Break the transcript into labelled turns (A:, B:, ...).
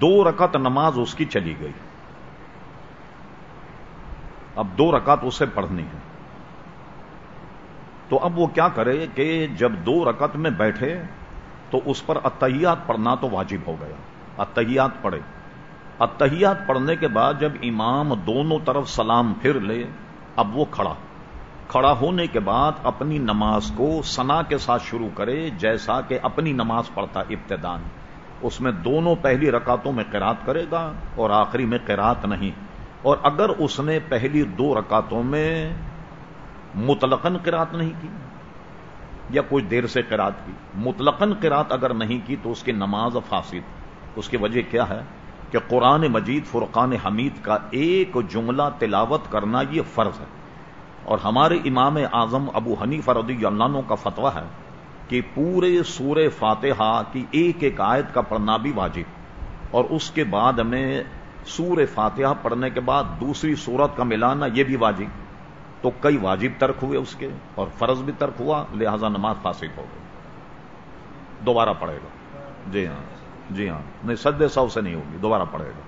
A: دو رکعت نماز اس کی چلی گئی۔ اب دو رکعت اسے پڑھنی ہے۔ تو اب وہ کیا کرے کہ جب دو رکعت میں بیٹھے تو اس پر اتحیات پڑھنا تو واجب ہو گیا۔ اتحیات پڑھے۔ اتحیات پڑھنے کے بعد جب امام دونوں طرف سلام پھر لے، اب وہ کھڑا۔ کھڑا ہونے کے بعد اپنی نماز کو سنا کے ساتھ شروع کرے، جیسا کہ اپنی نماز پڑھتا ابتدان اس میں دونوں پہلی رکعتوں میں قرات کرے گا اور آخری میں قرات نہیں۔ اور اگر اس نے پہلی دو رکعتوں میں مطلقاً قرات نہیں کی یا کچھ دیر سے قرات کی، مطلقاً قرات اگر نہیں کی تو اس کی نماز فاسد۔ اس کی وجہ کیا ہے کہ قرآن مجید، فرقان حمید کا ایک جملہ تلاوت کرنا یہ فرض ہے۔ اور ہمارے امام اعظم ابو ہنی فرودی اللہ کا فتویٰ ہے کہ پورے سور فاتحہ کی ایک ایک آیت کا پڑھنا بھی واجب۔ اور اس کے بعد میں سور فاتحہ پڑھنے کے بعد دوسری سورت کا ملانا یہ بھی واجب۔ تو کئی واجب ترک ہوئے اس کے اور فرض بھی ترک ہوا، لہذا نماز فاسد ہو گئی۔ دوبارہ پڑھے گا۔ جی ہاں جی ہاں نہیں، سدے سو سے نہیں ہوگی، دوبارہ پڑھے گا۔